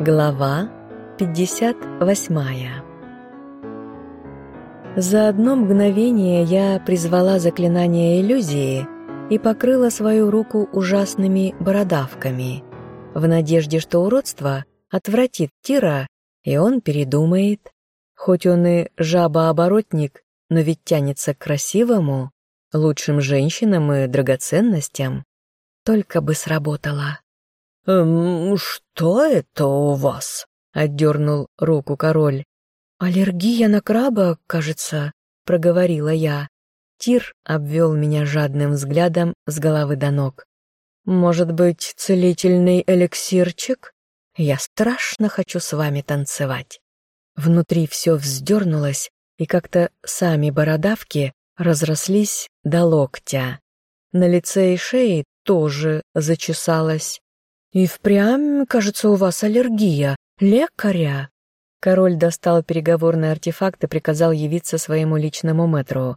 Глава 58 За одно мгновение я призвала заклинание иллюзии и покрыла свою руку ужасными бородавками, в надежде, что уродство отвратит Тира, и он передумает. Хоть он и жаба-оборотник, но ведь тянется к красивому, лучшим женщинам и драгоценностям. Только бы сработало. «Эм, что это у вас?» — отдернул руку король. «Аллергия на краба, кажется», — проговорила я. Тир обвел меня жадным взглядом с головы до ног. «Может быть, целительный эликсирчик? Я страшно хочу с вами танцевать». Внутри все вздернулось, и как-то сами бородавки разрослись до локтя. На лице и шее тоже зачесалось. «И впрямь, кажется, у вас аллергия. Лекаря!» Король достал переговорный артефакт и приказал явиться своему личному мэтру.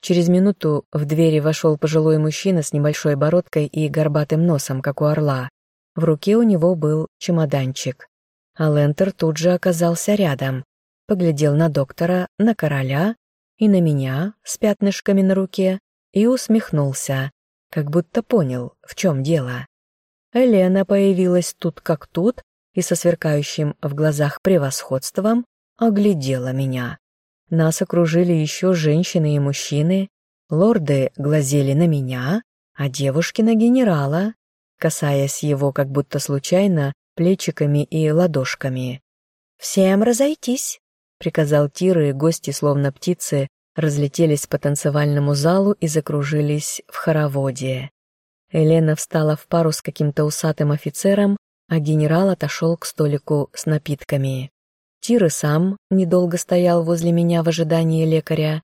Через минуту в двери вошел пожилой мужчина с небольшой бородкой и горбатым носом, как у орла. В руке у него был чемоданчик. А Лентер тут же оказался рядом. Поглядел на доктора, на короля и на меня с пятнышками на руке и усмехнулся, как будто понял, в чем дело. Елена появилась тут как тут и со сверкающим в глазах превосходством оглядела меня. Нас окружили еще женщины и мужчины, лорды глазели на меня, а девушки на генерала, касаясь его как будто случайно плечиками и ладошками. «Всем разойтись», — приказал Тир, и гости, словно птицы, разлетелись по танцевальному залу и закружились в хороводе. Елена встала в пару с каким-то усатым офицером, а генерал отошел к столику с напитками. Тир и сам недолго стоял возле меня в ожидании лекаря.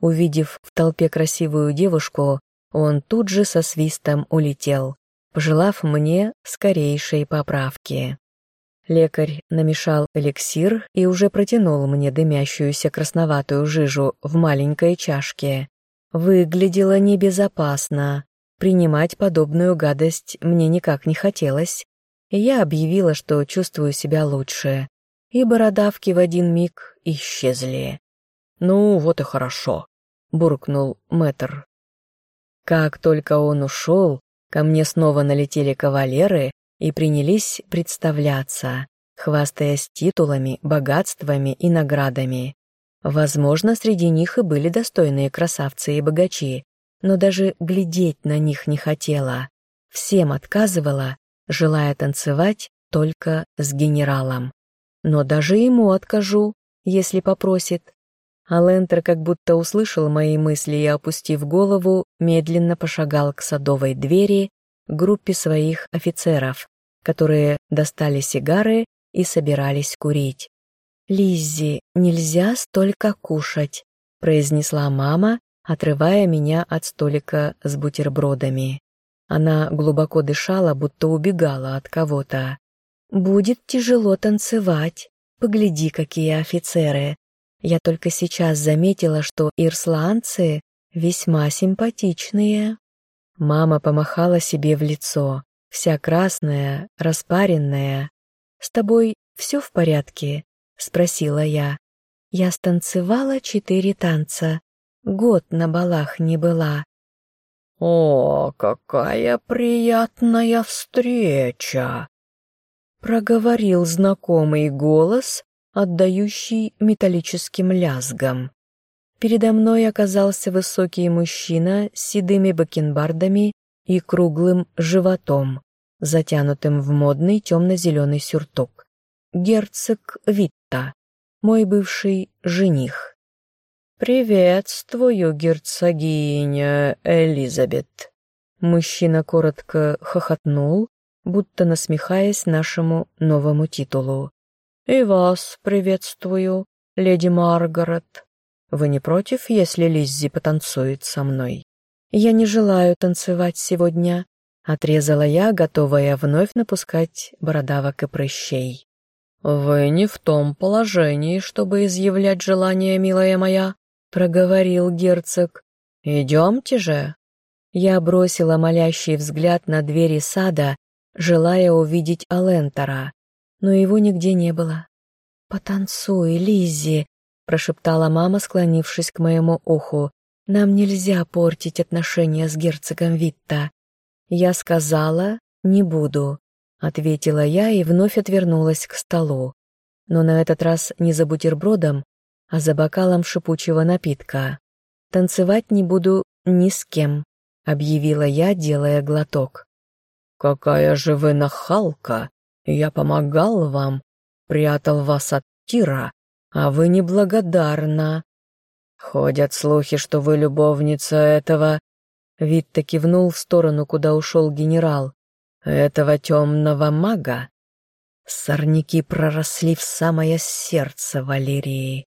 Увидев в толпе красивую девушку, он тут же со свистом улетел, пожелав мне скорейшей поправки. Лекарь намешал эликсир и уже протянул мне дымящуюся красноватую жижу в маленькой чашке. Выглядело небезопасно, Принимать подобную гадость мне никак не хотелось, и я объявила, что чувствую себя лучше, и бородавки в один миг исчезли. «Ну, вот и хорошо», — буркнул мэтр. Как только он ушел, ко мне снова налетели кавалеры и принялись представляться, хвастаясь титулами, богатствами и наградами. Возможно, среди них и были достойные красавцы и богачи, но даже глядеть на них не хотела. Всем отказывала, желая танцевать только с генералом. Но даже ему откажу, если попросит. А Лентер как будто услышал мои мысли и, опустив голову, медленно пошагал к садовой двери группе своих офицеров, которые достали сигары и собирались курить. «Лиззи, нельзя столько кушать», — произнесла мама, отрывая меня от столика с бутербродами. Она глубоко дышала, будто убегала от кого-то. «Будет тяжело танцевать. Погляди, какие офицеры. Я только сейчас заметила, что ирсландцы весьма симпатичные». Мама помахала себе в лицо, вся красная, распаренная. «С тобой все в порядке?» — спросила я. Я станцевала четыре танца, Год на балах не была. «О, какая приятная встреча!» Проговорил знакомый голос, отдающий металлическим лязгом. Передо мной оказался высокий мужчина с седыми бакенбардами и круглым животом, затянутым в модный темно-зеленый сюртук. Герцог Витта, мой бывший жених. «Приветствую, герцогиня Элизабет!» Мужчина коротко хохотнул, будто насмехаясь нашему новому титулу. «И вас приветствую, леди Маргарет. Вы не против, если Лиззи потанцует со мной?» «Я не желаю танцевать сегодня», — отрезала я, готовая вновь напускать бородавок и прыщей. «Вы не в том положении, чтобы изъявлять желание, милая моя», проговорил герцог. «Идемте же». Я бросила молящий взгляд на двери сада, желая увидеть Алентора. но его нигде не было. «Потанцуй, Лиззи», — прошептала мама, склонившись к моему уху. «Нам нельзя портить отношения с герцогом Витта». Я сказала «не буду», — ответила я и вновь отвернулась к столу. Но на этот раз не за бутербродом, а за бокалом шипучего напитка. «Танцевать не буду ни с кем», — объявила я, делая глоток. «Какая же вы нахалка! Я помогал вам, прятал вас от Тира, а вы неблагодарна. Ходят слухи, что вы любовница этого...» Витта кивнул в сторону, куда ушел генерал. «Этого темного мага?» Сорняки проросли в самое сердце Валерии.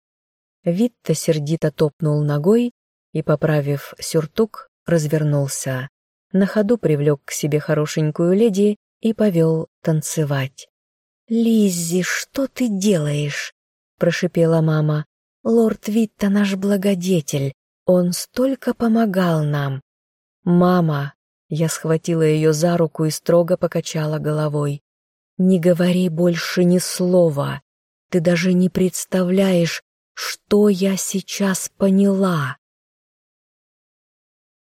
Витта сердито топнул ногой и, поправив сюртук, развернулся. На ходу привлек к себе хорошенькую леди и повел танцевать. «Лиззи, что ты делаешь?» – прошипела мама. «Лорд Витта наш благодетель, он столько помогал нам». «Мама!» – я схватила ее за руку и строго покачала головой. «Не говори больше ни слова. Ты даже не представляешь, что я сейчас поняла».